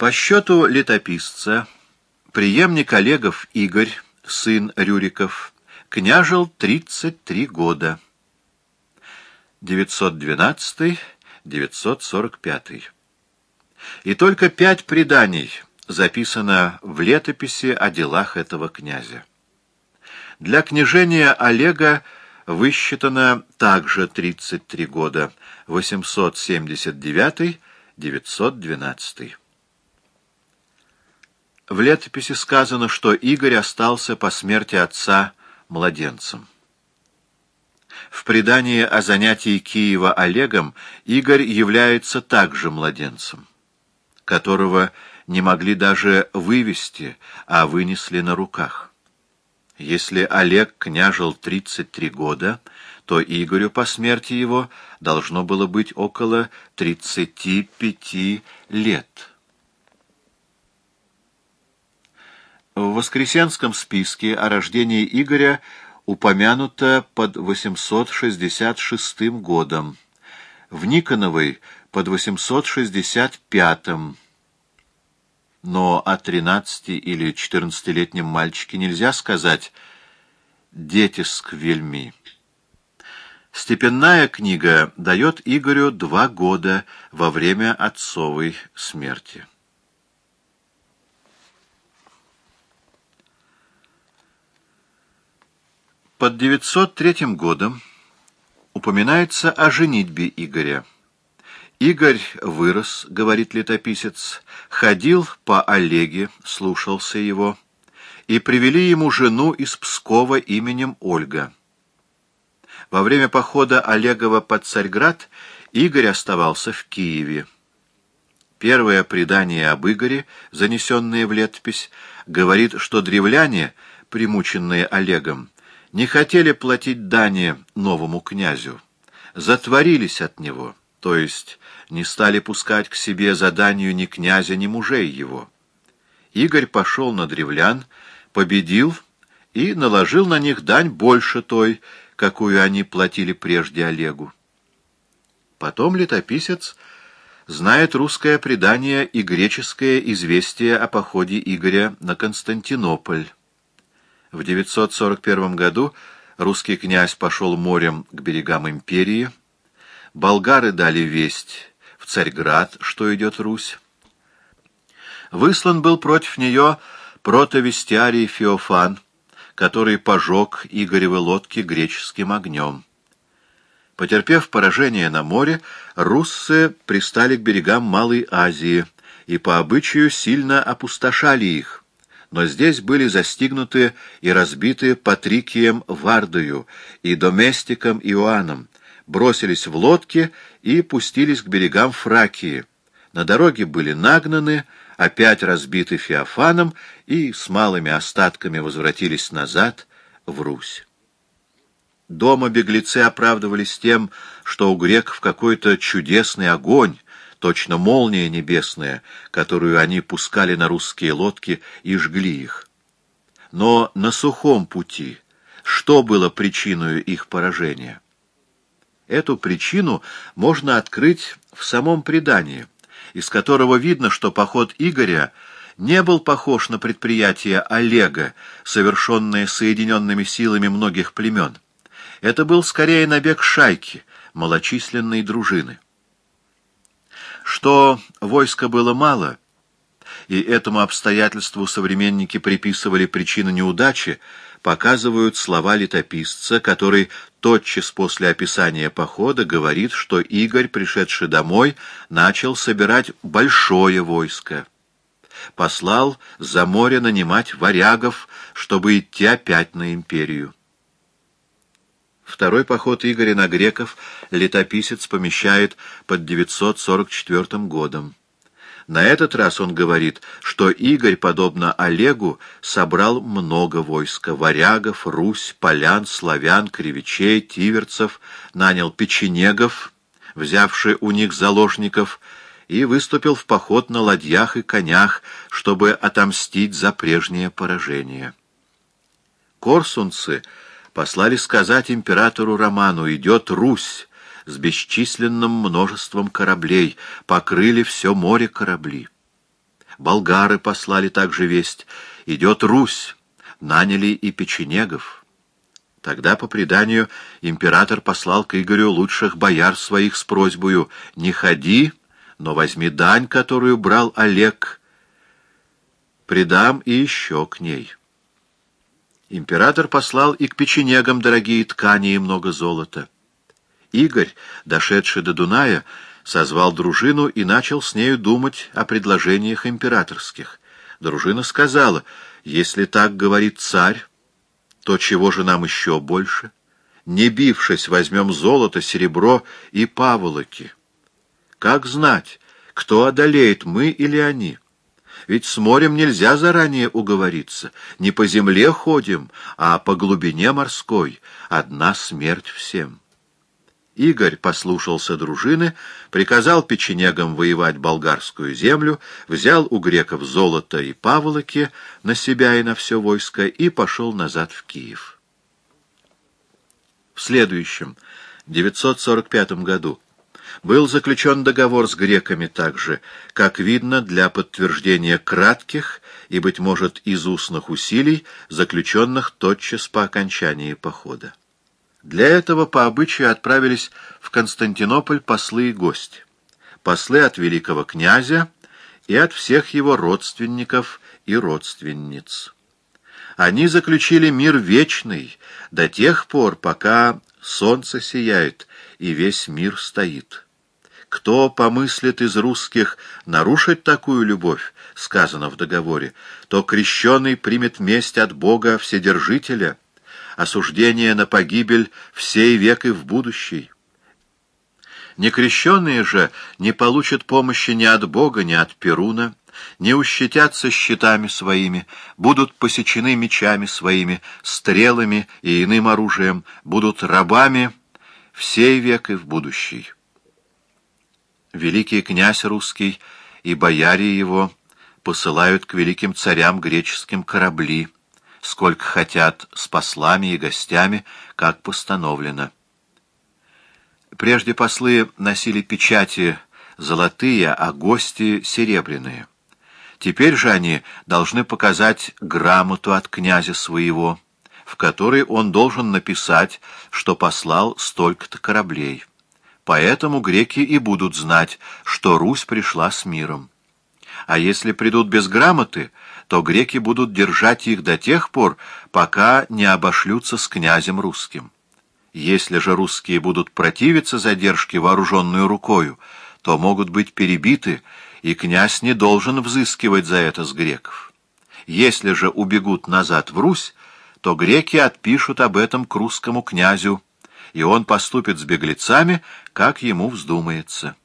По счету летописца, преемник Олегов Игорь, сын Рюриков, княжил 33 года. 912-945. И только пять преданий записано в летописи о делах этого князя. Для княжения Олега высчитано также 33 года, 879-912. В летописи сказано, что Игорь остался по смерти отца младенцем. В предании о занятии Киева Олегом Игорь является также младенцем, которого не могли даже вывести, а вынесли на руках. Если Олег княжил 33 года, то Игорю по смерти его должно было быть около 35 лет. В Воскресенском списке о рождении Игоря упомянуто под 866 годом, в Никоновой под 865 но о 13 или 14-летнем мальчике нельзя сказать «детиск вельми». Степенная книга дает Игорю два года во время отцовой смерти. Под 903 годом упоминается о женитьбе Игоря. Игорь вырос, говорит летописец, ходил по Олеге, слушался его, и привели ему жену из Пскова именем Ольга. Во время похода Олегова под Царьград Игорь оставался в Киеве. Первое предание об Игоре, занесенное в летопись, говорит, что древляне, примученные Олегом, не хотели платить дани новому князю, затворились от него, то есть не стали пускать к себе заданию ни князя, ни мужей его. Игорь пошел на древлян, победил и наложил на них дань больше той, какую они платили прежде Олегу. Потом летописец знает русское предание и греческое известие о походе Игоря на Константинополь. В 941 году русский князь пошел морем к берегам империи, болгары дали весть в Царьград, что идет Русь. Выслан был против нее протовестиарий Феофан, который пожег Игоревы лодки греческим огнем. Потерпев поражение на море, руссы пристали к берегам Малой Азии и по обычаю сильно опустошали их, но здесь были застигнуты и разбиты Патрикием Вардою и Доместиком Иоанном, бросились в лодки и пустились к берегам Фракии. На дороге были нагнаны, опять разбиты Феофаном и с малыми остатками возвратились назад в Русь. Дома беглецы оправдывались тем, что у греков какой-то чудесный огонь, точно молния небесная, которую они пускали на русские лодки и жгли их. Но на сухом пути что было причиной их поражения? Эту причину можно открыть в самом предании, из которого видно, что поход Игоря не был похож на предприятие Олега, совершенное соединенными силами многих племен. Это был скорее набег шайки, малочисленной дружины что войска было мало, и этому обстоятельству современники приписывали причину неудачи, показывают слова летописца, который тотчас после описания похода говорит, что Игорь, пришедший домой, начал собирать большое войско. Послал за море нанимать варягов, чтобы идти опять на империю. Второй поход Игоря на греков летописец помещает под 944 годом. На этот раз он говорит, что Игорь, подобно Олегу, собрал много войска — варягов, Русь, полян, славян, кривичей, тиверцев, нанял печенегов, взявший у них заложников, и выступил в поход на ладьях и конях, чтобы отомстить за прежнее поражение. Корсунцы — послали сказать императору Роману, идет Русь с бесчисленным множеством кораблей, покрыли все море корабли. болгары послали также весть. Идет Русь, наняли и печенегов. Тогда, по преданию, император послал к Игорю лучших бояр своих с просьбою «Не ходи, но возьми дань, которую брал Олег, предам и еще к ней». Император послал и к печенегам дорогие ткани и много золота. Игорь, дошедший до Дуная, созвал дружину и начал с нею думать о предложениях императорских. Дружина сказала, если так говорит царь, то чего же нам еще больше? Не бившись, возьмем золото, серебро и паволоки. Как знать, кто одолеет, мы или они? Ведь с морем нельзя заранее уговориться. Не по земле ходим, а по глубине морской. Одна смерть всем. Игорь послушался дружины, приказал печенегам воевать болгарскую землю, взял у греков золото и паволоки на себя и на все войско и пошел назад в Киев. В следующем, 945 году, был заключен договор с греками также, как видно, для подтверждения кратких и, быть может, из устных усилий, заключенных тотчас по окончании похода. Для этого по обычаю отправились в Константинополь послы и гости. Послы от великого князя и от всех его родственников и родственниц. Они заключили мир вечный до тех пор, пока солнце сияет и весь мир стоит. Кто помыслит из русских нарушить такую любовь, сказано в договоре, то крещеный примет месть от Бога Вседержителя — осуждение на погибель всей век и в будущий. Некрещенные же не получат помощи ни от Бога, ни от Перуна, не ущетятся щитами своими, будут посечены мечами своими, стрелами и иным оружием, будут рабами всей век и в будущий. Великий князь русский и бояре его посылают к великим царям греческим корабли, сколько хотят, с послами и гостями, как постановлено. Прежде послы носили печати золотые, а гости — серебряные. Теперь же они должны показать грамоту от князя своего, в которой он должен написать, что послал столько-то кораблей. Поэтому греки и будут знать, что Русь пришла с миром. А если придут без грамоты, то греки будут держать их до тех пор, пока не обошлются с князем русским. Если же русские будут противиться задержке вооруженную рукою, то могут быть перебиты, и князь не должен взыскивать за это с греков. Если же убегут назад в Русь, то греки отпишут об этом к русскому князю, и он поступит с беглецами, как ему вздумается.